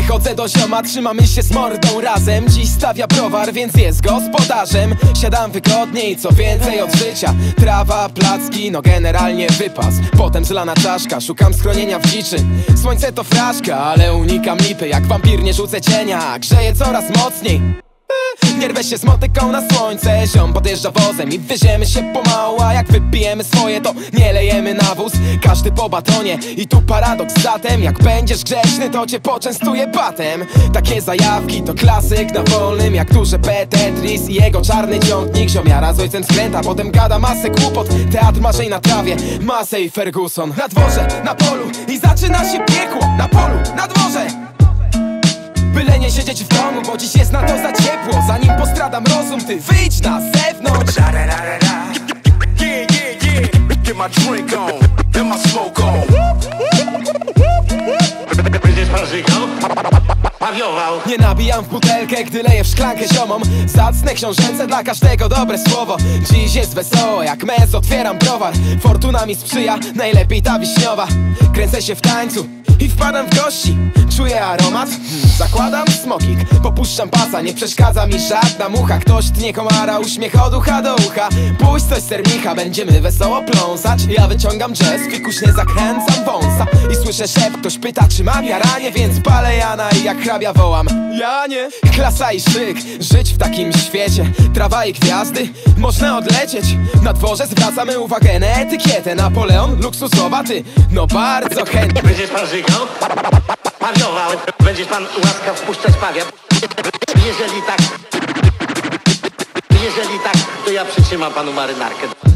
Przychodzę do zioma, trzymamy się z mordą razem. Dziś stawia browar, więc jest gospodarzem. Siadam wygodniej, co więcej od życia. Trawa, placki, no generalnie wypas. Potem zlana czaszka, szukam schronienia w dziczy. Słońce to fraszka, ale unikam lipy. Jak wampir nie rzucę cienia, grzeje coraz mocniej nie rwę się z motyką na słońce. Ziom podjeżdża wozem i wieziemy się pomału A jak wypijemy swoje to nie lejemy na wóz. Każdy po batonie i tu paradoks. Zatem Jak będziesz grzeczny to cię poczęstuję batem. Takie zajawki to klasyk na wolnym Jak duże P. Tetris i jego czarny ciągnik. Ziomiara z ojcem skręta, potem gada masę kłopot Teatr marzeń na trawie, masę i Ferguson. Na dworze, na polu i zaczyna się piekło. Na polu, na dworze. Byle nie siedzieć w domu, bo dziś jest na to za ty wyjdź na zewnątrz. Get my drink on Nie nabijam w butelkę, gdy leję w szklankę ziomom Zacne książęce dla każdego dobre słowo. Dziś jest wesoło, jak mez otwieram browar. Fortuna mi sprzyja, najlepiej ta wiśniowa. Kręcę się w tańcu i wpadam w gości. Czuję aromat, hmm, zakładam smokik. Popuszczam pasa, nie przeszkadza mi żadna mucha. Ktoś tnie komara, uśmiech od ucha do ucha. Puść coś sermicha, będziemy wesoło pląsać. Ja wyciągam jazz, fikuśnie zakręcam wąsa. I słyszę szep, ktoś pyta czy mam jaranie Więc palę Jana i jak hrabia wołam Ja nie. Klasa i szyk, żyć w takim świecie. Trawa i gwiazdy, można odlecieć. Na dworze zwracamy uwagę na etykietę. Napoleon, luksusowa ty, no bardzo chętnie. Będziesz pan żygał? Pawiował Będziesz pan łaskaw wpuszczać pawia Jeżeli tak Jeżeli tak, to ja przytrzymam panu marynarkę